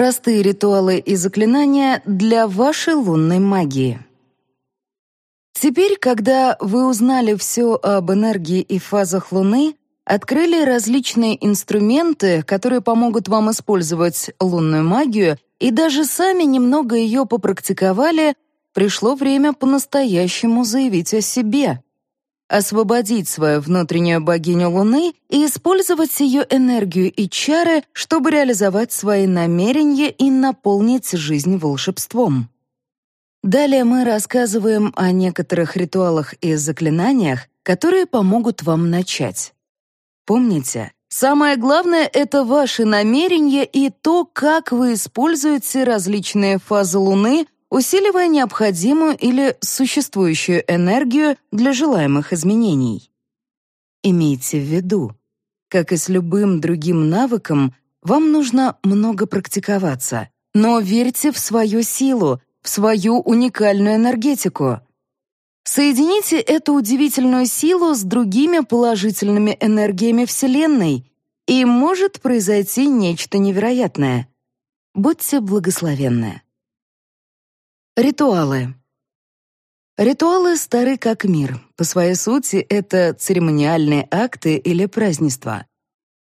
Простые ритуалы и заклинания для вашей лунной магии. Теперь, когда вы узнали все об энергии и фазах Луны, открыли различные инструменты, которые помогут вам использовать лунную магию, и даже сами немного ее попрактиковали, пришло время по-настоящему заявить о себе. Освободить свою внутреннюю богиню Луны и использовать ее энергию и чары, чтобы реализовать свои намерения и наполнить жизнь волшебством. Далее мы рассказываем о некоторых ритуалах и заклинаниях, которые помогут вам начать. Помните, самое главное — это ваши намерения и то, как вы используете различные фазы Луны, усиливая необходимую или существующую энергию для желаемых изменений. Имейте в виду, как и с любым другим навыком, вам нужно много практиковаться, но верьте в свою силу, в свою уникальную энергетику. Соедините эту удивительную силу с другими положительными энергиями Вселенной, и может произойти нечто невероятное. Будьте благословенны. Ритуалы. Ритуалы стары как мир. По своей сути, это церемониальные акты или празднества.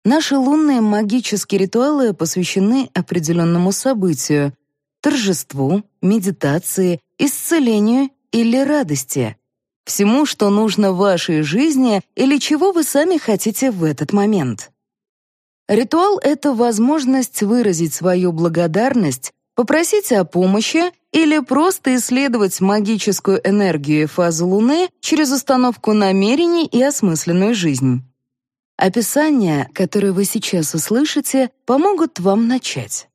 Наши лунные магические ритуалы посвящены определенному событию, торжеству, медитации, исцелению или радости. Всему, что нужно в вашей жизни или чего вы сами хотите в этот момент. Ритуал — это возможность выразить свою благодарность, попросить о помощи или просто исследовать магическую энергию и фазу Луны через установку намерений и осмысленную жизнь. Описания, которые вы сейчас услышите, помогут вам начать.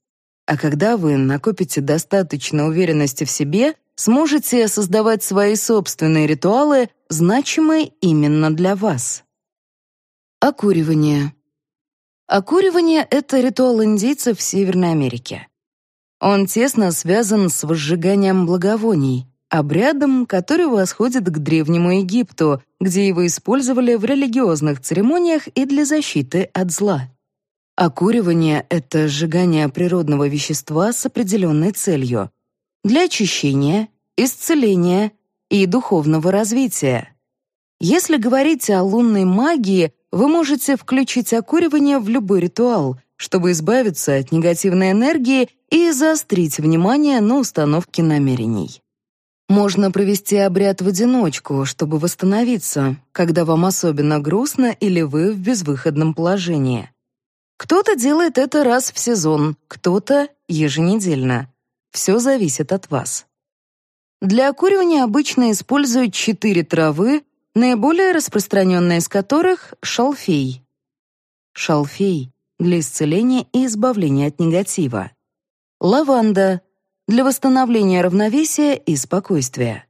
А когда вы накопите достаточно уверенности в себе, сможете создавать свои собственные ритуалы, значимые именно для вас. Окуривание. Окуривание — это ритуал индейцев в Северной Америке. Он тесно связан с возжиганием благовоний, обрядом, который восходит к Древнему Египту, где его использовали в религиозных церемониях и для защиты от зла. Окуривание — это сжигание природного вещества с определенной целью для очищения, исцеления и духовного развития. Если говорить о лунной магии, вы можете включить окуривание в любой ритуал, чтобы избавиться от негативной энергии и заострить внимание на установке намерений. Можно провести обряд в одиночку, чтобы восстановиться, когда вам особенно грустно или вы в безвыходном положении. Кто-то делает это раз в сезон, кто-то еженедельно. Все зависит от вас. Для окуривания обычно используют четыре травы, наиболее распространенная из которых — шалфей. Шалфей — для исцеления и избавления от негатива. Лаванда — для восстановления равновесия и спокойствия.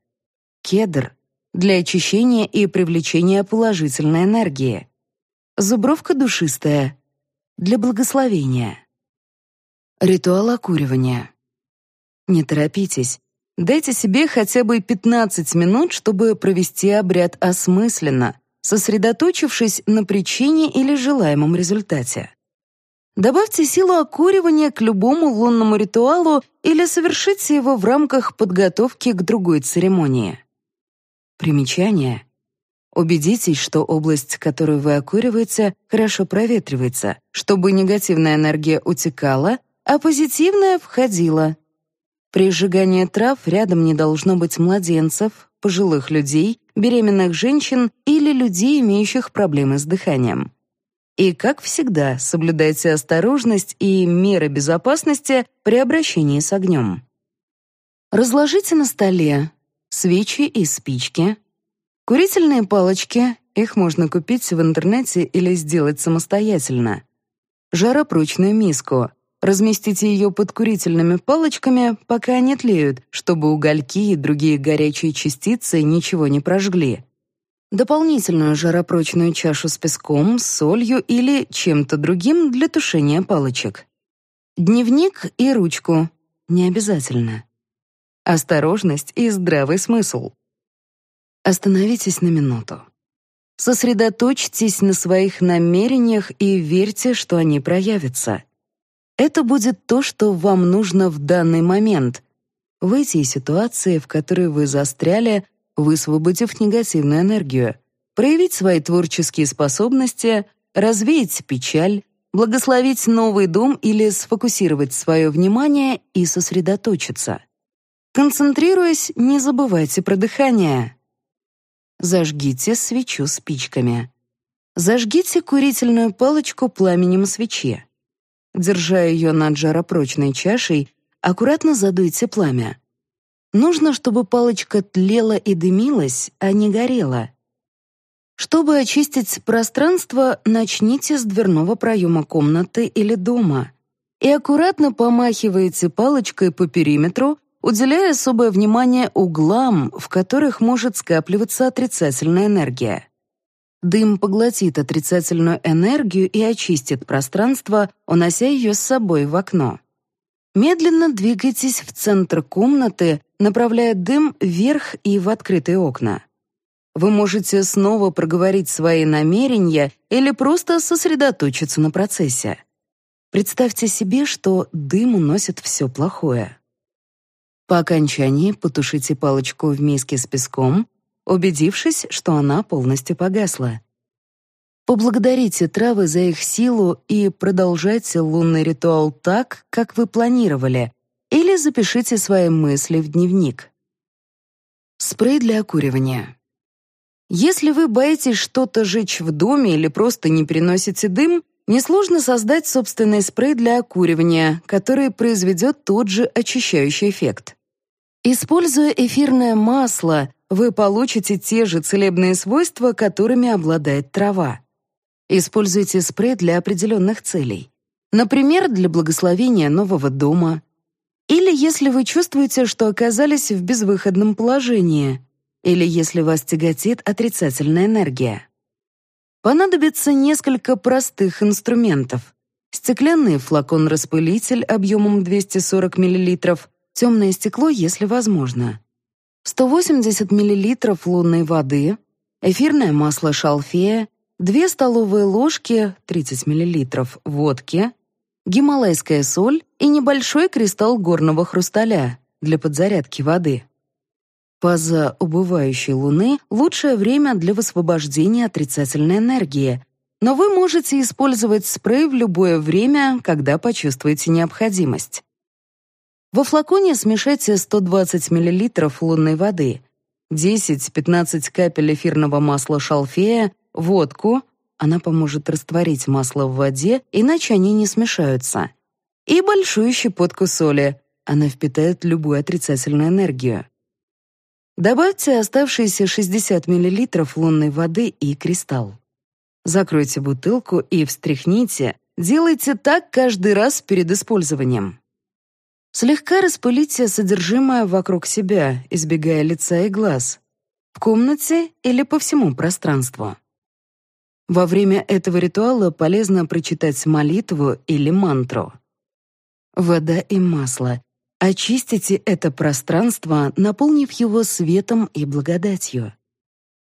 Кедр — для очищения и привлечения положительной энергии. Зубровка душистая для благословения. Ритуал окуривания. Не торопитесь. Дайте себе хотя бы 15 минут, чтобы провести обряд осмысленно, сосредоточившись на причине или желаемом результате. Добавьте силу окуривания к любому лунному ритуалу или совершите его в рамках подготовки к другой церемонии. Примечание. Убедитесь, что область, которую вы окуриваете, хорошо проветривается, чтобы негативная энергия утекала, а позитивная входила. При сжигании трав рядом не должно быть младенцев, пожилых людей, беременных женщин или людей, имеющих проблемы с дыханием. И, как всегда, соблюдайте осторожность и меры безопасности при обращении с огнем. Разложите на столе свечи и спички, Курительные палочки, их можно купить в интернете или сделать самостоятельно. Жаропрочную миску. Разместите ее под курительными палочками, пока они тлеют, чтобы угольки и другие горячие частицы ничего не прожгли. Дополнительную жаропрочную чашу с песком, солью или чем-то другим для тушения палочек. Дневник и ручку. Не обязательно. Осторожность и здравый смысл. Остановитесь на минуту. Сосредоточьтесь на своих намерениях и верьте, что они проявятся. Это будет то, что вам нужно в данный момент. Выйти из ситуации, в которой вы застряли, высвободив негативную энергию, проявить свои творческие способности, развеять печаль, благословить новый дом или сфокусировать свое внимание и сосредоточиться. Концентрируясь, не забывайте про дыхание. Зажгите свечу спичками. Зажгите курительную палочку пламенем свечи. Держа ее над жаропрочной чашей, аккуратно задуйте пламя. Нужно, чтобы палочка тлела и дымилась, а не горела. Чтобы очистить пространство, начните с дверного проема комнаты или дома и аккуратно помахивайте палочкой по периметру, уделяя особое внимание углам, в которых может скапливаться отрицательная энергия. Дым поглотит отрицательную энергию и очистит пространство, унося ее с собой в окно. Медленно двигайтесь в центр комнаты, направляя дым вверх и в открытые окна. Вы можете снова проговорить свои намерения или просто сосредоточиться на процессе. Представьте себе, что дым уносит все плохое. По окончании потушите палочку в миске с песком, убедившись, что она полностью погасла. Поблагодарите травы за их силу и продолжайте лунный ритуал так, как вы планировали, или запишите свои мысли в дневник. Спрей для окуривания. Если вы боитесь что-то жечь в доме или просто не переносите дым, несложно создать собственный спрей для окуривания, который произведет тот же очищающий эффект. Используя эфирное масло, вы получите те же целебные свойства, которыми обладает трава. Используйте спрей для определенных целей. Например, для благословения нового дома. Или если вы чувствуете, что оказались в безвыходном положении – или если вас тяготит отрицательная энергия. Понадобится несколько простых инструментов. Стеклянный флакон-распылитель объемом 240 мл, темное стекло, если возможно. 180 мл лунной воды, эфирное масло шалфея, 2 столовые ложки, 30 мл водки, гималайская соль и небольшой кристалл горного хрусталя для подзарядки воды. Фаза убывающей Луны — лучшее время для высвобождения отрицательной энергии, но вы можете использовать спрей в любое время, когда почувствуете необходимость. Во флаконе смешайте 120 мл лунной воды, 10-15 капель эфирного масла шалфея, водку, она поможет растворить масло в воде, иначе они не смешаются, и большую щепотку соли, она впитает любую отрицательную энергию. Добавьте оставшиеся 60 мл лунной воды и кристалл. Закройте бутылку и встряхните. Делайте так каждый раз перед использованием. Слегка распылите содержимое вокруг себя, избегая лица и глаз. В комнате или по всему пространству. Во время этого ритуала полезно прочитать молитву или мантру. Вода и масло Очистите это пространство, наполнив его светом и благодатью.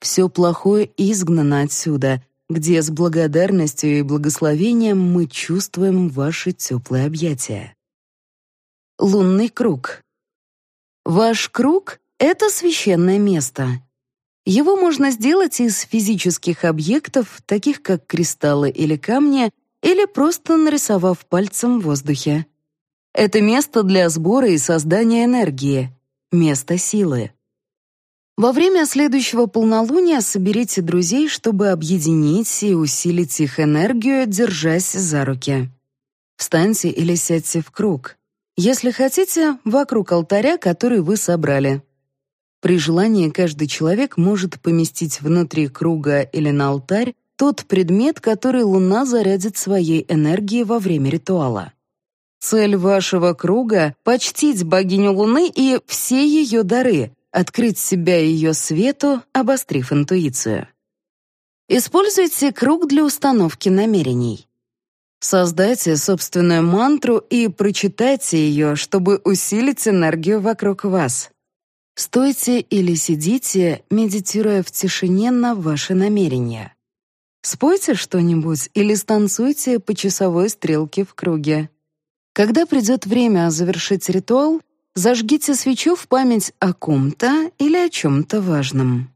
Все плохое изгнано отсюда, где с благодарностью и благословением мы чувствуем ваши теплые объятия. Лунный круг. Ваш круг — это священное место. Его можно сделать из физических объектов, таких как кристаллы или камни, или просто нарисовав пальцем в воздухе. Это место для сбора и создания энергии, место силы. Во время следующего полнолуния соберите друзей, чтобы объединить и усилить их энергию, держась за руки. Встаньте или сядьте в круг. Если хотите, вокруг алтаря, который вы собрали. При желании каждый человек может поместить внутри круга или на алтарь тот предмет, который Луна зарядит своей энергией во время ритуала. Цель вашего круга — почтить богиню Луны и все ее дары, открыть себя ее свету, обострив интуицию. Используйте круг для установки намерений. Создайте собственную мантру и прочитайте ее, чтобы усилить энергию вокруг вас. Стойте или сидите, медитируя в тишине на ваши намерения. Спойте что-нибудь или станцуйте по часовой стрелке в круге. Когда придет время завершить ритуал, зажгите свечу в память о ком-то или о чем-то важном.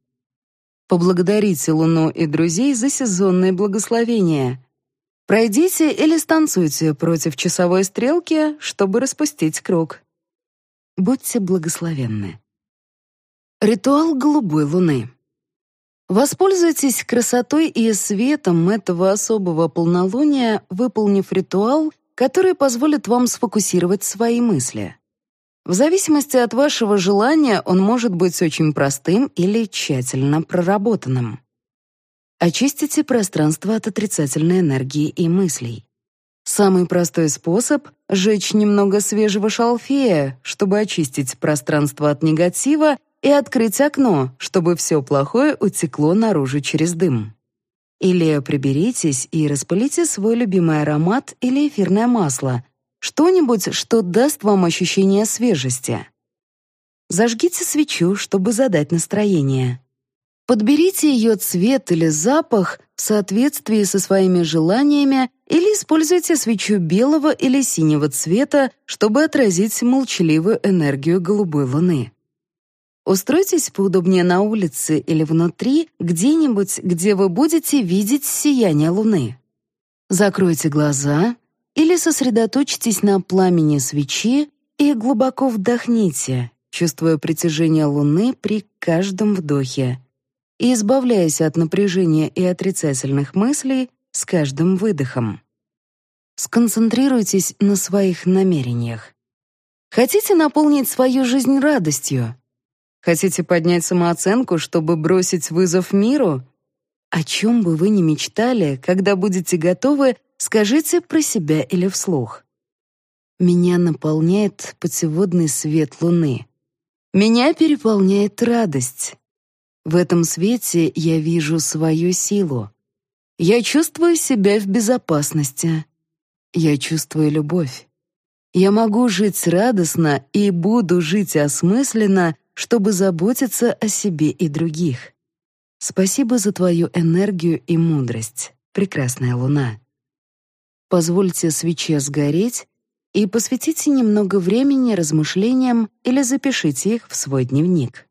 Поблагодарите Луну и друзей за сезонные благословения. Пройдите или станцуйте против часовой стрелки, чтобы распустить круг. Будьте благословенны. Ритуал голубой луны. Воспользуйтесь красотой и светом этого особого полнолуния, выполнив ритуал, который позволит вам сфокусировать свои мысли. В зависимости от вашего желания он может быть очень простым или тщательно проработанным. Очистите пространство от отрицательной энергии и мыслей. Самый простой способ — сжечь немного свежего шалфея, чтобы очистить пространство от негатива и открыть окно, чтобы все плохое утекло наружу через дым. Или приберитесь и распылите свой любимый аромат или эфирное масло, что-нибудь, что даст вам ощущение свежести. Зажгите свечу, чтобы задать настроение. Подберите ее цвет или запах в соответствии со своими желаниями или используйте свечу белого или синего цвета, чтобы отразить молчаливую энергию голубой луны. Устройтесь поудобнее на улице или внутри, где-нибудь, где вы будете видеть сияние луны. Закройте глаза или сосредоточьтесь на пламени свечи и глубоко вдохните, чувствуя притяжение луны при каждом вдохе и избавляясь от напряжения и отрицательных мыслей с каждым выдохом. Сконцентрируйтесь на своих намерениях. Хотите наполнить свою жизнь радостью? Хотите поднять самооценку, чтобы бросить вызов миру? О чем бы вы ни мечтали, когда будете готовы, скажите про себя или вслух. Меня наполняет путеводный свет луны. Меня переполняет радость. В этом свете я вижу свою силу. Я чувствую себя в безопасности. Я чувствую любовь. Я могу жить радостно и буду жить осмысленно, чтобы заботиться о себе и других. Спасибо за твою энергию и мудрость, прекрасная луна. Позвольте свече сгореть и посвятите немного времени размышлениям или запишите их в свой дневник.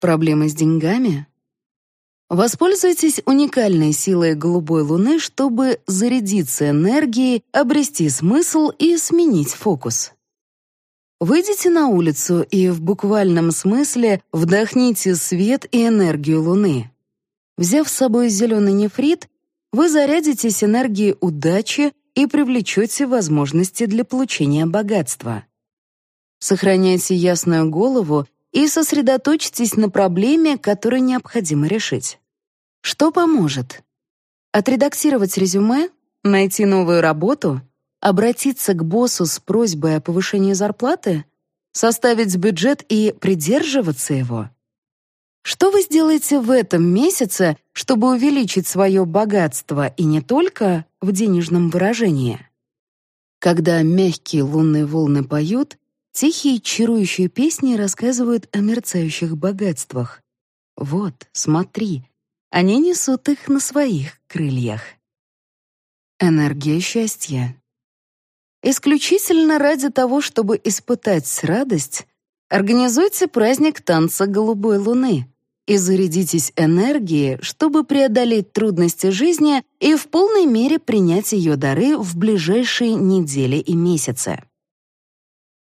Проблемы с деньгами? Воспользуйтесь уникальной силой голубой луны, чтобы зарядиться энергией, обрести смысл и сменить фокус. Выйдите на улицу и в буквальном смысле вдохните свет и энергию Луны. Взяв с собой зеленый нефрит, вы зарядитесь энергией удачи и привлечете возможности для получения богатства. Сохраняйте ясную голову и сосредоточьтесь на проблеме, которую необходимо решить. Что поможет? Отредактировать резюме? Найти новую работу? Обратиться к боссу с просьбой о повышении зарплаты? Составить бюджет и придерживаться его? Что вы сделаете в этом месяце, чтобы увеличить свое богатство и не только в денежном выражении? Когда мягкие лунные волны поют, тихие чарующие песни рассказывают о мерцающих богатствах. Вот, смотри, они несут их на своих крыльях. Энергия счастья. Исключительно ради того, чтобы испытать радость, организуйте праздник танца голубой луны и зарядитесь энергией, чтобы преодолеть трудности жизни и в полной мере принять ее дары в ближайшие недели и месяцы.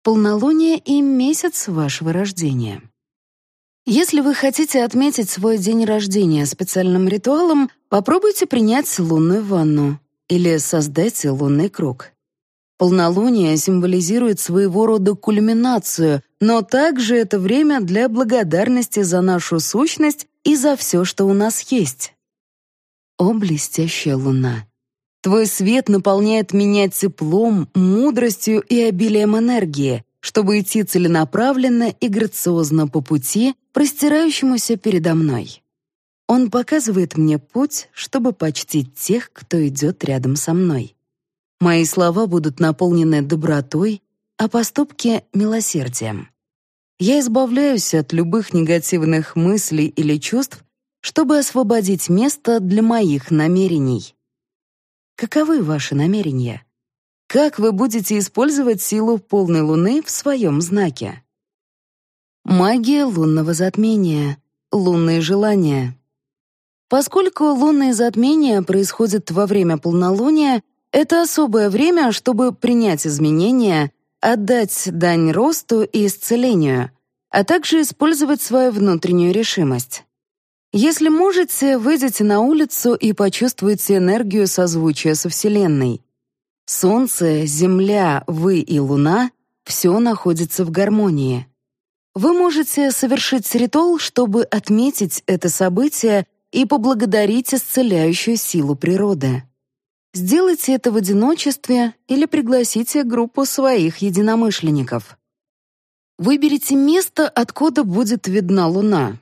Полнолуние и месяц вашего рождения. Если вы хотите отметить свой день рождения специальным ритуалом, попробуйте принять лунную ванну или создайте лунный круг. Полнолуние символизирует своего рода кульминацию, но также это время для благодарности за нашу сущность и за все, что у нас есть. О, блестящая луна! Твой свет наполняет меня теплом, мудростью и обилием энергии, чтобы идти целенаправленно и грациозно по пути, простирающемуся передо мной. Он показывает мне путь, чтобы почтить тех, кто идет рядом со мной. Мои слова будут наполнены добротой, а поступки — милосердием. Я избавляюсь от любых негативных мыслей или чувств, чтобы освободить место для моих намерений. Каковы ваши намерения? Как вы будете использовать силу полной луны в своем знаке? Магия лунного затмения. Лунные желания. Поскольку лунные затмения происходят во время полнолуния, это особое время, чтобы принять изменения, отдать дань росту и исцелению, а также использовать свою внутреннюю решимость. Если можете, выйдите на улицу и почувствуйте энергию созвучия со Вселенной. Солнце, Земля, вы и Луна — все находится в гармонии. Вы можете совершить ритуал, чтобы отметить это событие и поблагодарить исцеляющую силу природы. Сделайте это в одиночестве или пригласите группу своих единомышленников. Выберите место, откуда будет видна Луна.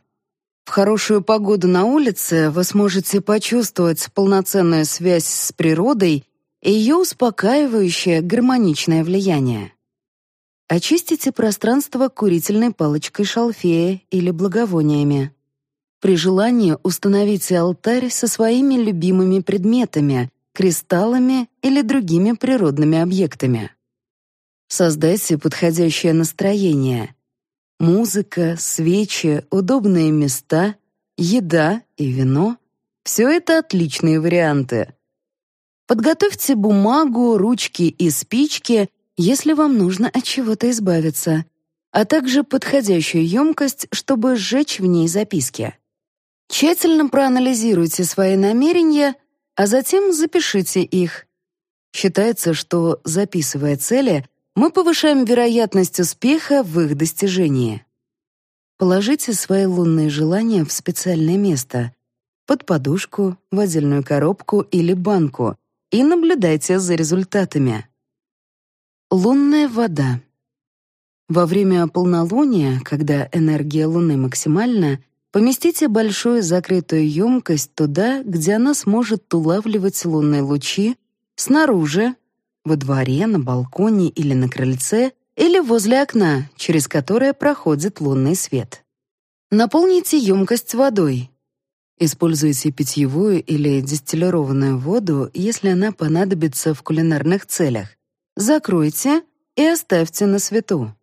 В хорошую погоду на улице вы сможете почувствовать полноценную связь с природой и ее успокаивающее гармоничное влияние. Очистите пространство курительной палочкой шалфея или благовониями. При желании установите алтарь со своими любимыми предметами, кристаллами или другими природными объектами. Создайте подходящее настроение. Музыка, свечи, удобные места, еда и вино — все это отличные варианты. Подготовьте бумагу, ручки и спички, если вам нужно от чего-то избавиться, а также подходящую емкость, чтобы сжечь в ней записки. Тщательно проанализируйте свои намерения, а затем запишите их. Считается, что, записывая цели, мы повышаем вероятность успеха в их достижении. Положите свои лунные желания в специальное место — под подушку, в отдельную коробку или банку — и наблюдайте за результатами. Лунная вода. Во время полнолуния, когда энергия Луны максимальна, поместите большую закрытую емкость туда, где она сможет улавливать лунные лучи снаружи, во дворе, на балконе или на крыльце, или возле окна, через которое проходит лунный свет. Наполните емкость водой, Используйте питьевую или дистиллированную воду, если она понадобится в кулинарных целях. Закройте и оставьте на свету.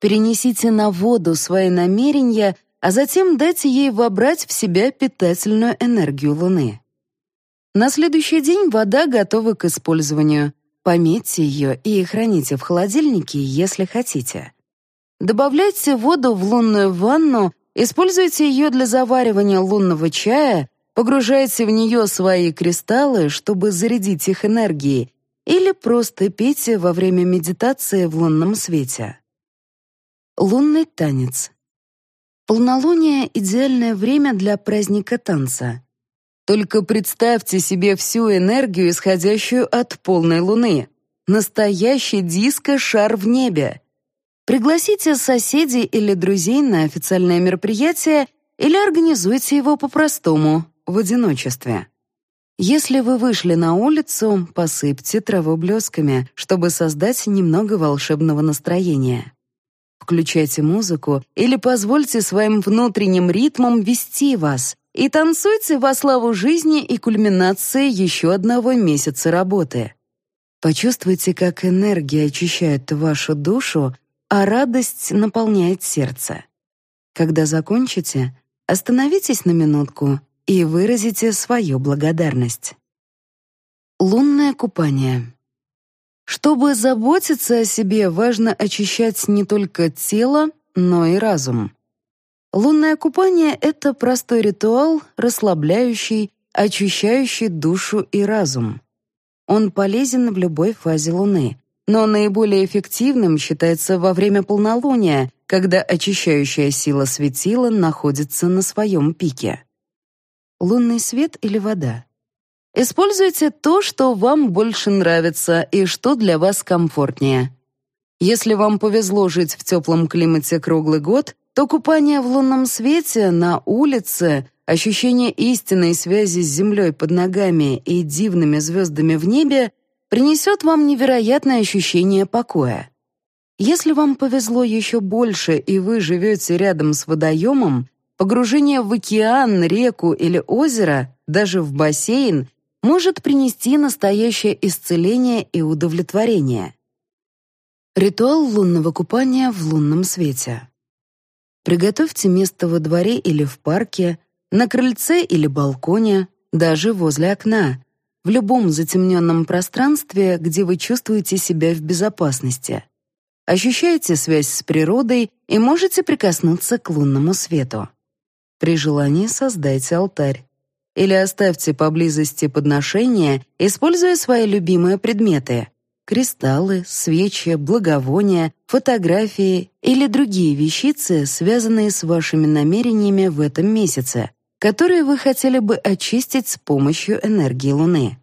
Перенесите на воду свои намерения, а затем дайте ей вобрать в себя питательную энергию Луны. На следующий день вода готова к использованию. Пометьте ее и храните в холодильнике, если хотите. Добавляйте воду в лунную ванну Используйте ее для заваривания лунного чая, погружайте в нее свои кристаллы, чтобы зарядить их энергией, или просто пейте во время медитации в лунном свете. Лунный танец. Полнолуние — идеальное время для праздника танца. Только представьте себе всю энергию, исходящую от полной луны. Настоящий диско-шар в небе. Пригласите соседей или друзей на официальное мероприятие или организуйте его по-простому, в одиночестве. Если вы вышли на улицу, посыпьте траву блесками, чтобы создать немного волшебного настроения. Включайте музыку или позвольте своим внутренним ритмам вести вас и танцуйте во славу жизни и кульминации еще одного месяца работы. Почувствуйте, как энергия очищает вашу душу, а радость наполняет сердце. Когда закончите, остановитесь на минутку и выразите свою благодарность. Лунное купание. Чтобы заботиться о себе, важно очищать не только тело, но и разум. Лунное купание — это простой ритуал, расслабляющий, очищающий душу и разум. Он полезен в любой фазе Луны, но наиболее эффективным считается во время полнолуния, когда очищающая сила светила находится на своем пике. Лунный свет или вода? Используйте то, что вам больше нравится и что для вас комфортнее. Если вам повезло жить в теплом климате круглый год, то купание в лунном свете на улице, ощущение истинной связи с землей под ногами и дивными звездами в небе принесет вам невероятное ощущение покоя. Если вам повезло еще больше и вы живете рядом с водоемом, погружение в океан, реку или озеро, даже в бассейн, может принести настоящее исцеление и удовлетворение. Ритуал лунного купания в лунном свете. Приготовьте место во дворе или в парке, на крыльце или балконе, даже возле окна, в любом затемненном пространстве, где вы чувствуете себя в безопасности. Ощущаете связь с природой и можете прикоснуться к лунному свету. При желании создайте алтарь. Или оставьте поблизости подношения, используя свои любимые предметы — кристаллы, свечи, благовония, фотографии или другие вещицы, связанные с вашими намерениями в этом месяце, которые вы хотели бы очистить с помощью энергии Луны.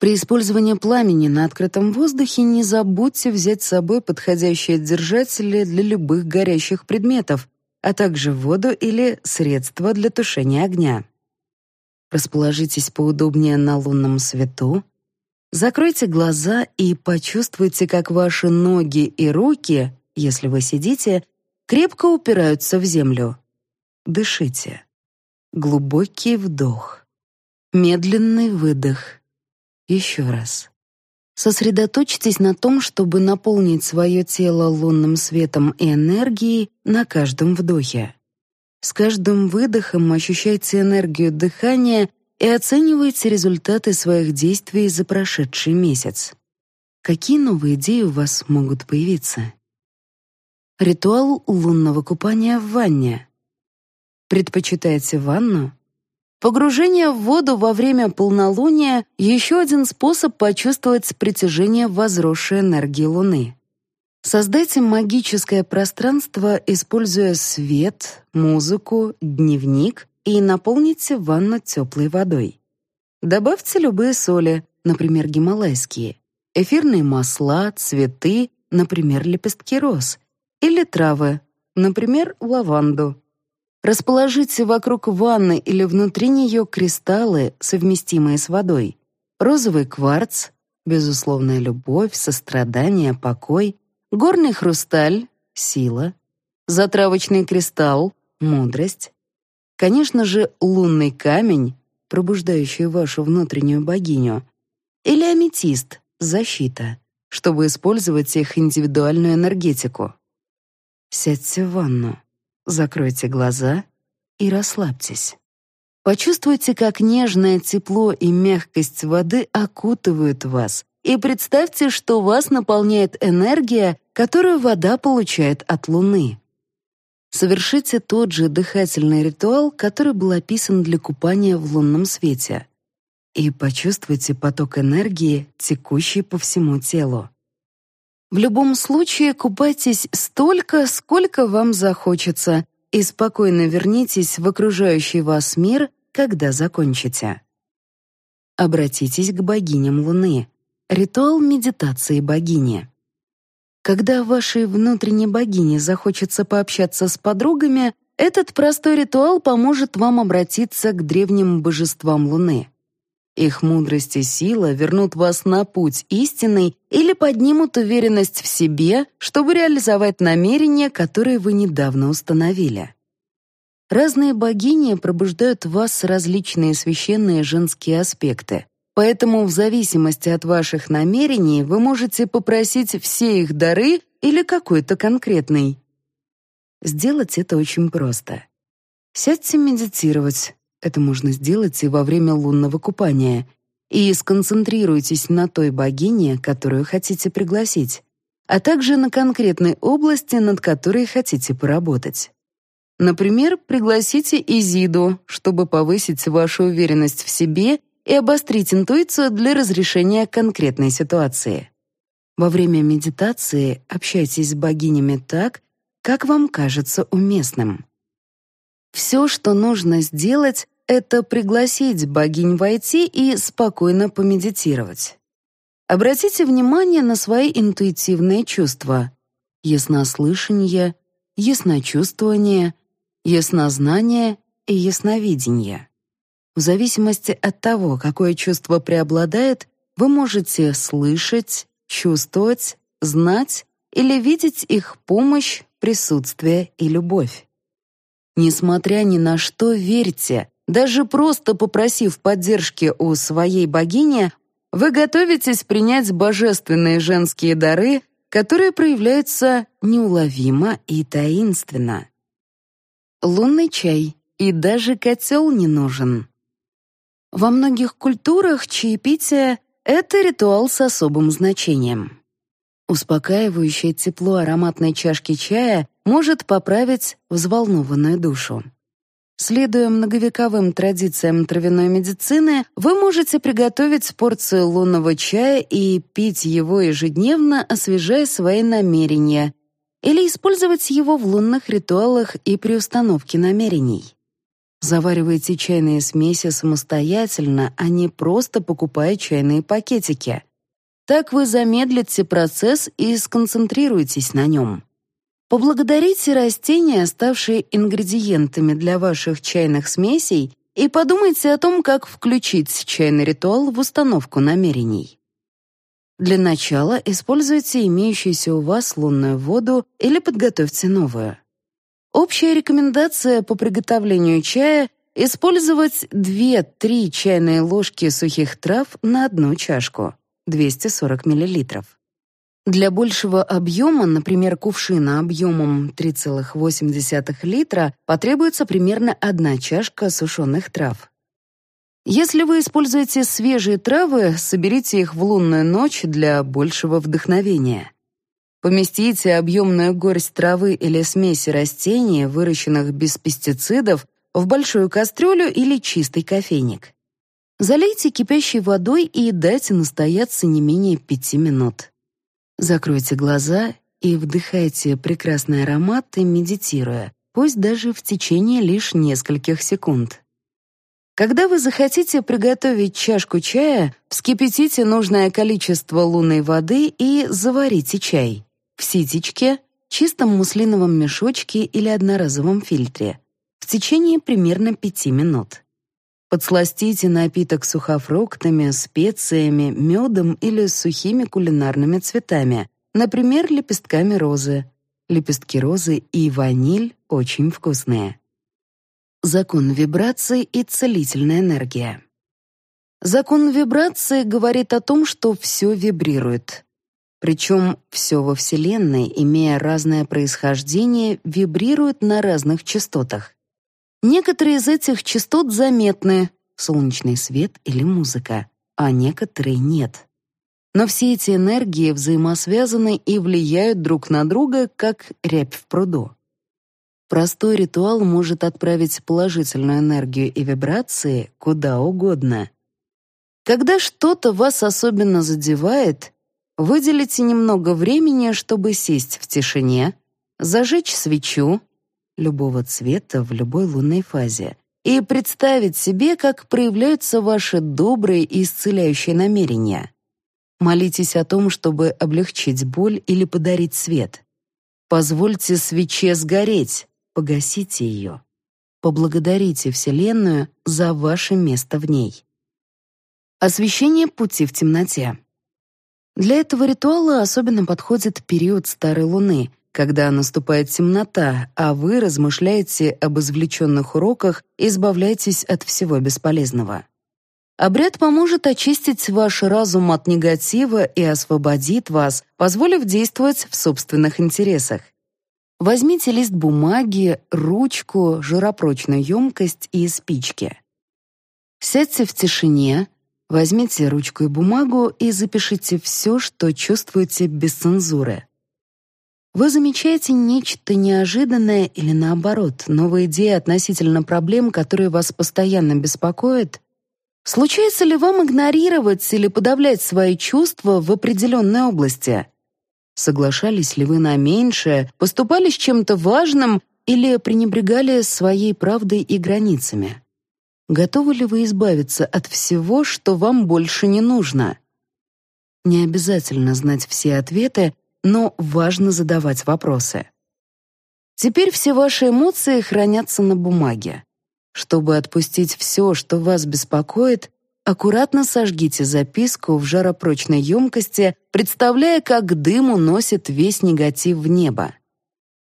При использовании пламени на открытом воздухе не забудьте взять с собой подходящие держатели для любых горящих предметов, а также воду или средства для тушения огня. Расположитесь поудобнее на лунном свету. Закройте глаза и почувствуйте, как ваши ноги и руки, если вы сидите, крепко упираются в землю. Дышите. Глубокий вдох. Медленный выдох. Еще раз. Сосредоточьтесь на том, чтобы наполнить свое тело лунным светом и энергией на каждом вдохе. С каждым выдохом ощущайте энергию дыхания и оценивайте результаты своих действий за прошедший месяц. Какие новые идеи у вас могут появиться? Ритуал лунного купания в ванне. Предпочитаете ванну? Погружение в воду во время полнолуния — еще один способ почувствовать притяжение возросшей энергии Луны. Создайте магическое пространство, используя свет, музыку, дневник и наполните ванну теплой водой. Добавьте любые соли, например, гималайские, эфирные масла, цветы, например, лепестки роз, или травы, например, лаванду. Расположите вокруг ванны или внутри нее кристаллы, совместимые с водой. Розовый кварц, безусловная любовь, сострадание, покой, горный хрусталь, сила, затравочный кристалл, мудрость. Конечно же, лунный камень, пробуждающий вашу внутреннюю богиню, или аметист, защита, чтобы использовать их индивидуальную энергетику. Сядьте в ванну. Закройте глаза и расслабьтесь. Почувствуйте, как нежное тепло и мягкость воды окутывают вас, и представьте, что вас наполняет энергия, которую вода получает от Луны. Совершите тот же дыхательный ритуал, который был описан для купания в лунном свете, и почувствуйте поток энергии, текущий по всему телу. В любом случае купайтесь столько, сколько вам захочется, и спокойно вернитесь в окружающий вас мир, когда закончите. Обратитесь к богиням Луны. Ритуал медитации богини. Когда вашей внутренней богине захочется пообщаться с подругами, этот простой ритуал поможет вам обратиться к древним божествам Луны. Их мудрость и сила вернут вас на путь истинный или поднимут уверенность в себе, чтобы реализовать намерения, которые вы недавно установили. Разные богини пробуждают в вас различные священные женские аспекты, поэтому в зависимости от ваших намерений вы можете попросить все их дары или какой-то конкретный. Сделать это очень просто. Сядьте медитировать, это можно сделать и во время лунного купания. И сконцентрируйтесь на той богине, которую хотите пригласить, а также на конкретной области, над которой хотите поработать. Например, пригласите Изиду, чтобы повысить вашу уверенность в себе и обострить интуицию для разрешения конкретной ситуации. Во время медитации общайтесь с богинями так, как вам кажется уместным. Все, что нужно сделать, это пригласить богинь войти и спокойно помедитировать. Обратите внимание на свои интуитивные чувства: яснослышание, ясночувствование, яснознание и ясновидение. В зависимости от того, какое чувство преобладает, вы можете слышать, чувствовать, знать или видеть их помощь, присутствие и любовь. Несмотря ни на что, верьте, Даже просто попросив поддержки у своей богини, вы готовитесь принять божественные женские дары, которые проявляются неуловимо и таинственно. Лунный чай, и даже котел не нужен. Во многих культурах чаепитие — это ритуал с особым значением. Успокаивающее тепло ароматной чашки чая может поправить взволнованную душу. Следуя многовековым традициям травяной медицины, вы можете приготовить порцию лунного чая и пить его ежедневно, освежая свои намерения, или использовать его в лунных ритуалах и при установке намерений. Заваривайте чайные смеси самостоятельно, а не просто покупая чайные пакетики. Так вы замедлите процесс и сконцентрируетесь на нем. Поблагодарите растения, ставшие ингредиентами для ваших чайных смесей, и подумайте о том, как включить чайный ритуал в установку намерений. Для начала используйте имеющуюся у вас лунную воду или подготовьте новую. Общая рекомендация по приготовлению чая — использовать 2-3 чайные ложки сухих трав на одну чашку, 240 мл. Для большего объема, например, кувшина объемом 3,8 литра, потребуется примерно одна чашка сушеных трав. Если вы используете свежие травы, соберите их в лунную ночь для большего вдохновения. Поместите объемную горсть травы или смеси растений, выращенных без пестицидов, в большую кастрюлю или чистый кофейник. Залейте кипящей водой и дайте настояться не менее 5 минут. Закройте глаза и вдыхайте прекрасный аромат, медитируя, пусть даже в течение лишь нескольких секунд. Когда вы захотите приготовить чашку чая, вскипятите нужное количество лунной воды и заварите чай в ситечке, чистом муслиновом мешочке или одноразовом фильтре в течение примерно 5 минут. Подсластите напиток сухофруктами, специями, медом или сухими кулинарными цветами, например, лепестками розы. Лепестки розы и ваниль очень вкусные. Закон вибраций и целительная энергия. Закон вибрации говорит о том, что все вибрирует. Причем все во Вселенной, имея разное происхождение, вибрирует на разных частотах. Некоторые из этих частот заметны — солнечный свет или музыка, а некоторые нет. Но все эти энергии взаимосвязаны и влияют друг на друга, как рябь в пруду. Простой ритуал может отправить положительную энергию и вибрации куда угодно. Когда что-то вас особенно задевает, выделите немного времени, чтобы сесть в тишине, зажечь свечу, любого цвета в любой лунной фазе и представить себе, как проявляются ваши добрые и исцеляющие намерения. Молитесь о том, чтобы облегчить боль или подарить свет. Позвольте свече сгореть, погасите ее. Поблагодарите Вселенную за ваше место в ней. Освещение пути в темноте. Для этого ритуала особенно подходит период Старой Луны, когда наступает темнота, а вы размышляете об извлеченных уроках и избавляетесь от всего бесполезного. Обряд поможет очистить ваш разум от негатива и освободит вас, позволив действовать в собственных интересах. Возьмите лист бумаги, ручку, жиропрочную емкость и спички. Сядьте в тишине, возьмите ручку и бумагу и запишите все, что чувствуете без цензуры. Вы замечаете нечто неожиданное или наоборот, новые идеи относительно проблем, которые вас постоянно беспокоят? Случается ли вам игнорировать или подавлять свои чувства в определенной области? Соглашались ли вы на меньшее, поступали с чем-то важным или пренебрегали своей правдой и границами? Готовы ли вы избавиться от всего, что вам больше не нужно? Не обязательно знать все ответы, но важно задавать вопросы. Теперь все ваши эмоции хранятся на бумаге. Чтобы отпустить все, что вас беспокоит, аккуратно сожгите записку в жаропрочной емкости, представляя, как дым уносит весь негатив в небо.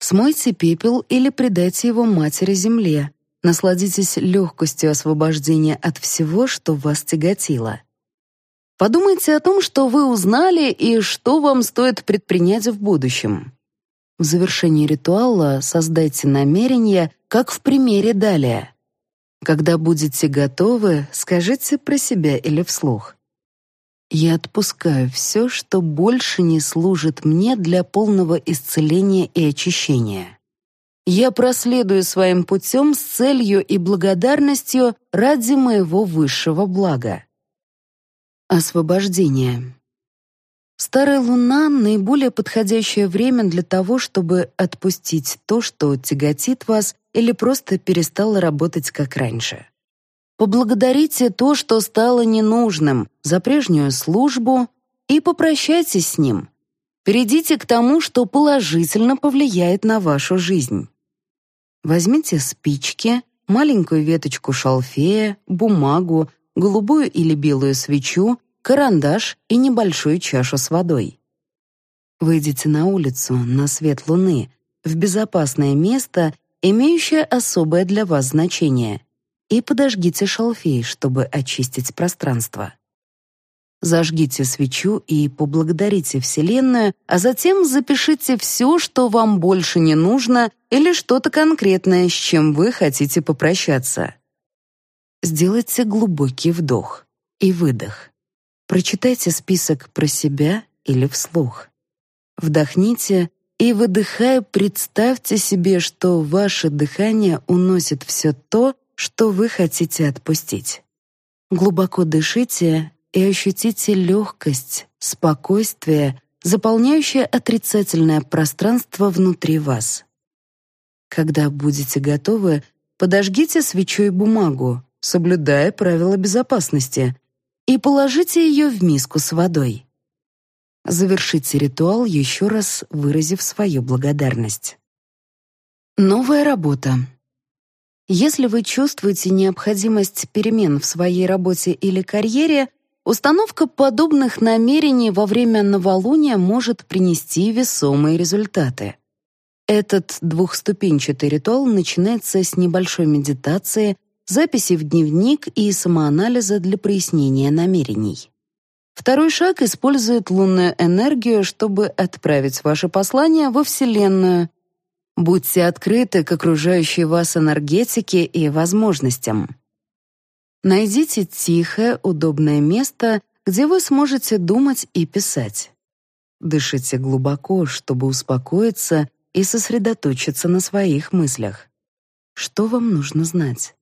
Смойте пепел или придайте его матери-земле, Насладитесь легкостью освобождения от всего, что вас тяготило. Подумайте о том, что вы узнали и что вам стоит предпринять в будущем. В завершении ритуала создайте намерение, как в примере далее. Когда будете готовы, скажите про себя или вслух. Я отпускаю все, что больше не служит мне для полного исцеления и очищения. Я проследую своим путем с целью и благодарностью ради моего высшего блага. Освобождение. Старая луна — наиболее подходящее время для того, чтобы отпустить то, что тяготит вас или просто перестало работать как раньше. Поблагодарите то, что стало ненужным, за прежнюю службу и попрощайтесь с ним. Перейдите к тому, что положительно повлияет на вашу жизнь. Возьмите спички, маленькую веточку шалфея, бумагу, голубую или белую свечу, карандаш и небольшую чашу с водой. Выйдите на улицу, на свет луны, в безопасное место, имеющее особое для вас значение, и подожгите шалфей, чтобы очистить пространство. Зажгите свечу и поблагодарите Вселенную, а затем запишите все, что вам больше не нужно, или что-то конкретное, с чем вы хотите попрощаться. Сделайте глубокий вдох и выдох. Прочитайте список про себя или вслух. Вдохните и, выдыхая, представьте себе, что ваше дыхание уносит все то, что вы хотите отпустить. Глубоко дышите и ощутите легкость, спокойствие, заполняющее отрицательное пространство внутри вас. Когда будете готовы, подожгите свечой бумагу, соблюдая правила безопасности, и положите ее в миску с водой. Завершите ритуал, еще раз выразив свою благодарность. Новая работа. Если вы чувствуете необходимость перемен в своей работе или карьере, Установка подобных намерений во время новолуния может принести весомые результаты. Этот двухступенчатый ритуал начинается с небольшой медитации, записи в дневник и самоанализа для прояснения намерений. Второй шаг использует лунную энергию, чтобы отправить ваше послание во Вселенную. Будьте открыты к окружающей вас энергетике и возможностям. Найдите тихое, удобное место, где вы сможете думать и писать. Дышите глубоко, чтобы успокоиться и сосредоточиться на своих мыслях. Что вам нужно знать?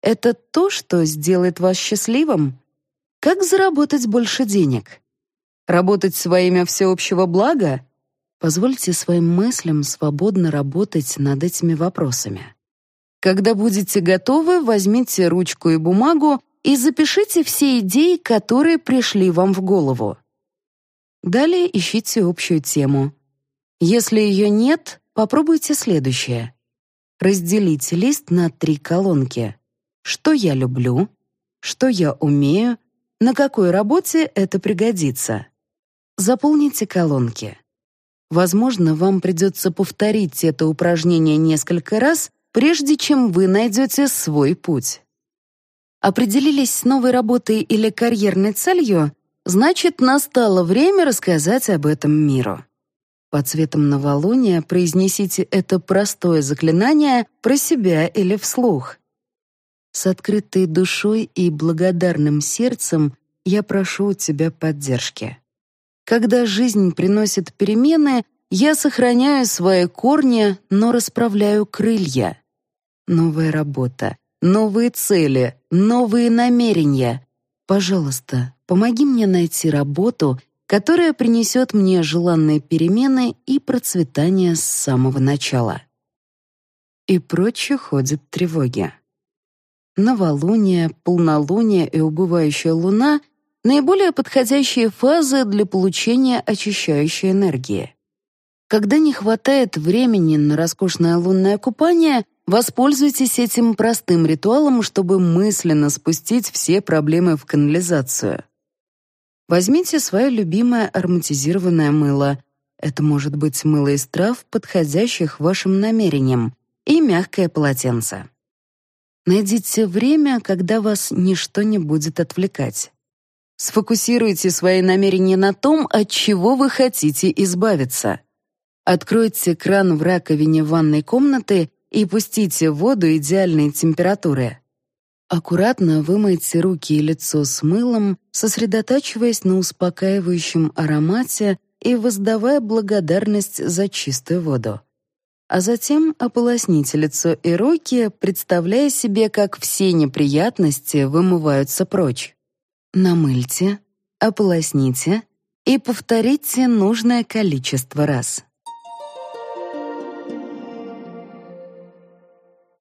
Это то, что сделает вас счастливым? Как заработать больше денег? Работать во имя всеобщего блага? Позвольте своим мыслям свободно работать над этими вопросами. Когда будете готовы, возьмите ручку и бумагу и запишите все идеи, которые пришли вам в голову. Далее ищите общую тему. Если ее нет, попробуйте следующее. Разделите лист на три колонки. Что я люблю? Что я умею? На какой работе это пригодится? Заполните колонки. Возможно, вам придется повторить это упражнение несколько раз, прежде чем вы найдете свой путь. Определились с новой работой или карьерной целью, значит, настало время рассказать об этом миру. Под цветом новолуния произнесите это простое заклинание про себя или вслух. С открытой душой и благодарным сердцем я прошу у тебя поддержки. Когда жизнь приносит перемены, я сохраняю свои корни, но расправляю крылья. Новая работа, новые цели, новые намерения. Пожалуйста, помоги мне найти работу, которая принесет мне желанные перемены и процветание с самого начала. И прочее ходят тревоги. Новолуние, полнолуние и убывающая луна — наиболее подходящие фазы для получения очищающей энергии. Когда не хватает времени на роскошное лунное купание, Воспользуйтесь этим простым ритуалом, чтобы мысленно спустить все проблемы в канализацию. Возьмите свое любимое ароматизированное мыло. Это может быть мыло из трав, подходящих вашим намерениям, и мягкое полотенце. Найдите время, когда вас ничто не будет отвлекать. Сфокусируйте свои намерения на том, от чего вы хотите избавиться. Откройте кран в раковине ванной комнаты и пустите воду идеальной температуры. Аккуратно вымойте руки и лицо с мылом, сосредотачиваясь на успокаивающем аромате и воздавая благодарность за чистую воду. А затем ополосните лицо и руки, представляя себе, как все неприятности вымываются прочь. Намыльте, ополосните и повторите нужное количество раз.